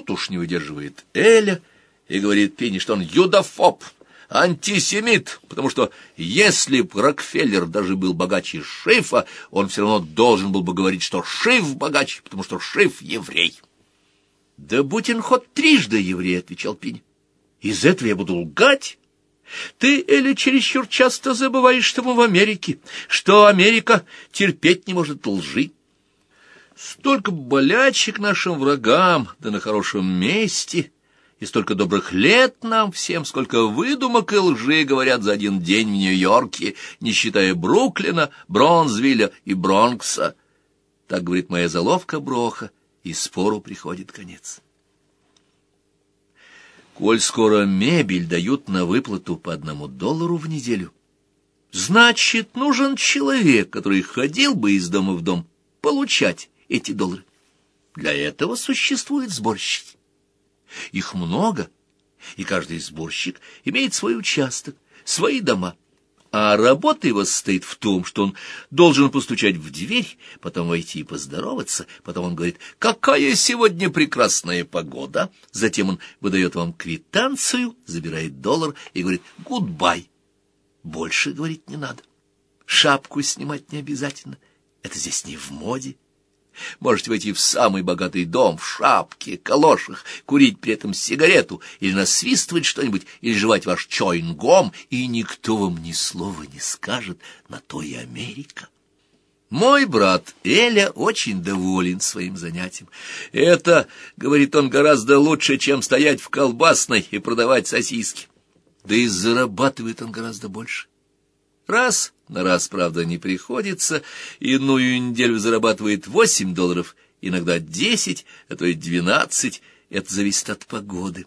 тут уж не выдерживает Эля и говорит Пенни, что он юдофоб, антисемит, потому что если б Рокфеллер даже был богаче Шифа, он все равно должен был бы говорить, что Шиф богаче, потому что Шиф еврей. «Да будь он хоть трижды еврей», — отвечал Пинь. «Из этого я буду лгать?» Ты, Эля, чересчур часто забываешь, что мы в Америке, что Америка терпеть не может лжи. Столько болячек нашим врагам, да на хорошем месте, и столько добрых лет нам всем, сколько выдумок и лжи говорят за один день в Нью-Йорке, не считая Бруклина, Бронзвилля и Бронкса. Так говорит моя заловка Броха, и спору приходит конец. Коль скоро мебель дают на выплату по одному доллару в неделю, значит, нужен человек, который ходил бы из дома в дом получать эти доллары. Для этого существуют сборщики. Их много, и каждый сборщик имеет свой участок, свои дома. А работа его состоит в том, что он должен постучать в дверь, потом войти и поздороваться, потом он говорит «Какая сегодня прекрасная погода!» Затем он выдает вам квитанцию, забирает доллар и говорит «Goodbye!» Больше говорить не надо. Шапку снимать не обязательно. Это здесь не в моде. Можете войти в самый богатый дом в шапке, калошах, курить при этом сигарету или насвистывать что-нибудь, или жевать ваш чойнгом, и никто вам ни слова не скажет, на то и Америка. Мой брат Эля очень доволен своим занятием. Это, говорит он, гораздо лучше, чем стоять в колбасной и продавать сосиски. Да и зарабатывает он гораздо больше. Раз на раз, правда, не приходится, иную неделю зарабатывает восемь долларов, иногда десять, а то и двенадцать, это зависит от погоды.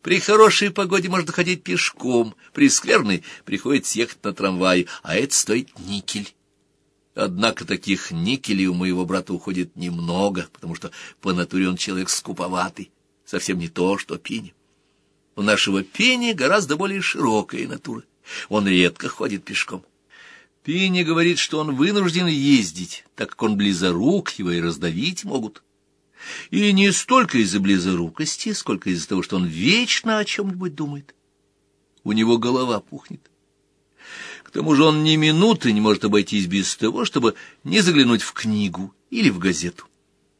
При хорошей погоде можно ходить пешком, при скверной приходится ехать на трамвае, а это стоит никель. Однако таких никелей у моего брата уходит немного, потому что по натуре он человек скуповатый, совсем не то, что Пини. У нашего Пени гораздо более широкая натура. Он редко ходит пешком. Пинни говорит, что он вынужден ездить, так как он близорук, его и раздавить могут. И не столько из-за близорукости, сколько из-за того, что он вечно о чем-нибудь думает. У него голова пухнет. К тому же он ни минуты не может обойтись без того, чтобы не заглянуть в книгу или в газету.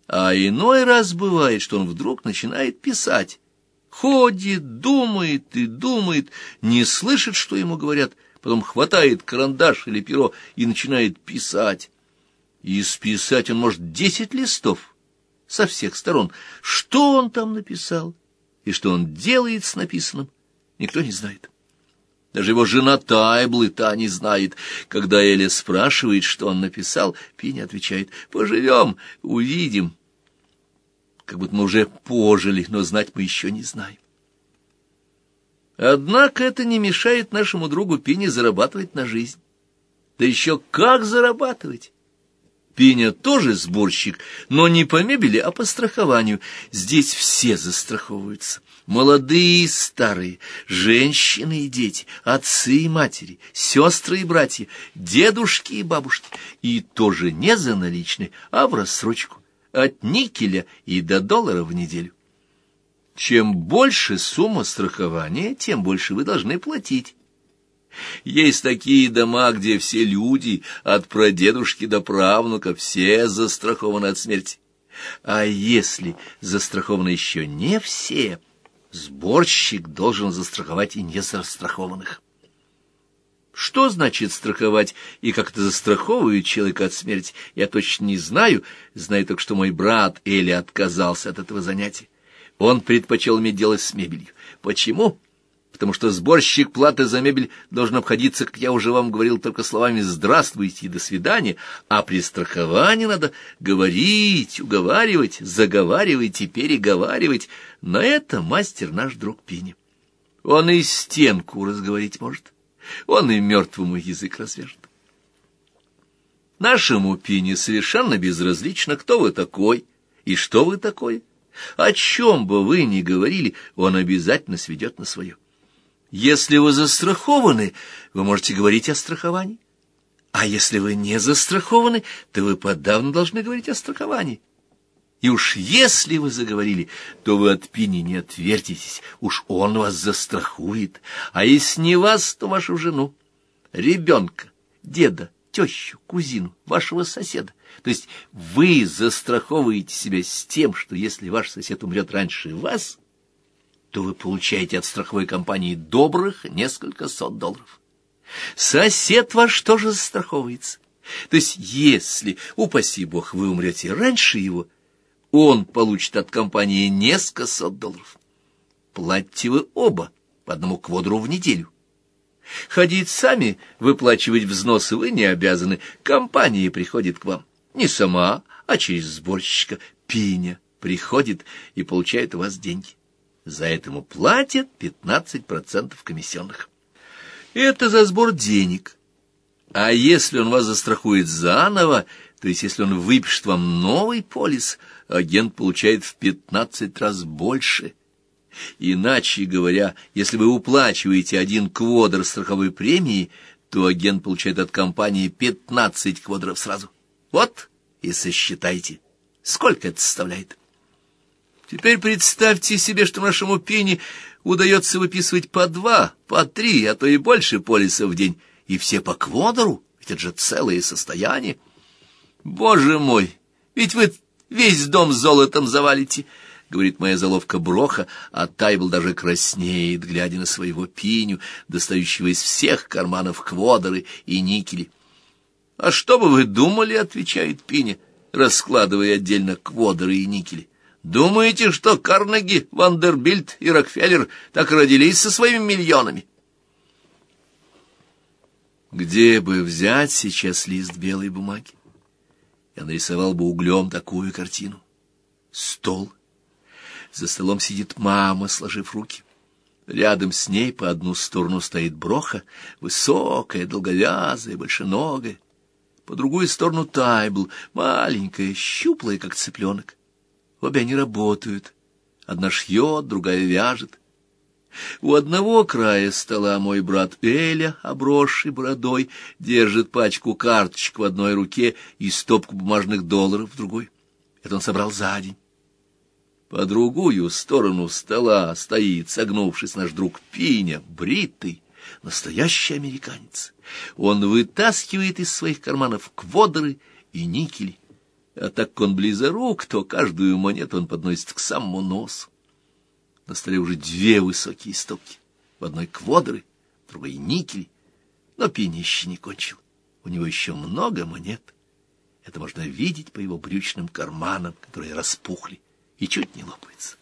А иной раз бывает, что он вдруг начинает писать. Ходит, думает и думает, не слышит, что ему говорят, потом хватает карандаш или перо и начинает писать. И списать он может десять листов со всех сторон. Что он там написал и что он делает с написанным, никто не знает. Даже его жена Тайблы та не знает. Когда Эля спрашивает, что он написал, Пиня отвечает «Поживем, увидим» как будто мы уже пожили, но знать мы еще не знаем. Однако это не мешает нашему другу Пине зарабатывать на жизнь. Да еще как зарабатывать! Пеня тоже сборщик, но не по мебели, а по страхованию. Здесь все застраховываются. Молодые и старые, женщины и дети, отцы и матери, сестры и братья, дедушки и бабушки. И тоже не за наличные, а в рассрочку от никеля и до доллара в неделю. Чем больше сумма страхования, тем больше вы должны платить. Есть такие дома, где все люди, от прадедушки до правнука, все застрахованы от смерти. А если застрахованы еще не все, сборщик должен застраховать и незастрахованных. Что значит страховать и как это застраховывает человека от смерти, я точно не знаю, знаю только, что мой брат Эли отказался от этого занятия. Он предпочел иметь дело с мебелью. Почему? Потому что сборщик платы за мебель должен обходиться, как я уже вам говорил, только словами «здравствуйте» и «до свидания», а при страховании надо говорить, уговаривать, заговаривать и переговаривать. На это мастер наш друг Пини. Он и стенку разговорить может он и мертвому язык развяжет. Нашему Пине совершенно безразлично, кто вы такой и что вы такой. О чем бы вы ни говорили, он обязательно сведет на свое. Если вы застрахованы, вы можете говорить о страховании. А если вы не застрахованы, то вы подавно должны говорить о страховании. И уж если вы заговорили, то вы от Пини не отвертитесь, уж он вас застрахует, а если не вас, то вашу жену, ребенка, деда, тещу, кузину, вашего соседа. То есть вы застраховываете себя с тем, что если ваш сосед умрет раньше вас, то вы получаете от страховой компании добрых несколько сот долларов. Сосед ваш тоже застраховывается. То есть если, упаси бог, вы умрете раньше его, он получит от компании несколько сот долларов. Платите вы оба по одному квадру в неделю. Ходить сами, выплачивать взносы вы не обязаны. Компания приходит к вам. Не сама, а через сборщика. Пиня приходит и получает у вас деньги. За это ему платят 15% комиссионных. Это за сбор денег. А если он вас застрахует заново, то есть если он выпишет вам новый полис, агент получает в 15 раз больше. Иначе говоря, если вы уплачиваете один квадр страховой премии, то агент получает от компании 15 квадров сразу. Вот и сосчитайте, сколько это составляет. Теперь представьте себе, что нашему пене удается выписывать по два, по три, а то и больше полисов в день, и все по квадору, ведь это же целое состояние. Боже мой, ведь вы весь дом золотом завалите, — говорит моя заловка Броха, а Тайбл даже краснеет, глядя на своего пиню, достающего из всех карманов квадоры и никели. — А что бы вы думали, — отвечает Пиня, раскладывая отдельно квадоры и никели. — Думаете, что Карнеги, Вандербильд и Рокфеллер так родились со своими миллионами? — где бы взять сейчас лист белой бумаги? Я нарисовал бы углем такую картину. Стол. За столом сидит мама, сложив руки. Рядом с ней по одну сторону стоит броха, высокая, долговязая, большеногая. По другую сторону тайбл, маленькая, щуплая, как цыпленок. Обе они работают. Одна шьет, другая вяжет. У одного края стола мой брат Эля, обросший бородой, держит пачку карточек в одной руке и стопку бумажных долларов в другой. Это он собрал за день. По другую сторону стола стоит, согнувшись наш друг Пиня, бритый, настоящий американец. Он вытаскивает из своих карманов квадры и никели. А так как он близорук, то каждую монету он подносит к самому носу. На столе уже две высокие стопки. В одной квадры, в другой никель. Но Пини еще не кончил. У него еще много монет. Это можно видеть по его брючным карманам, которые распухли и чуть не лопаются.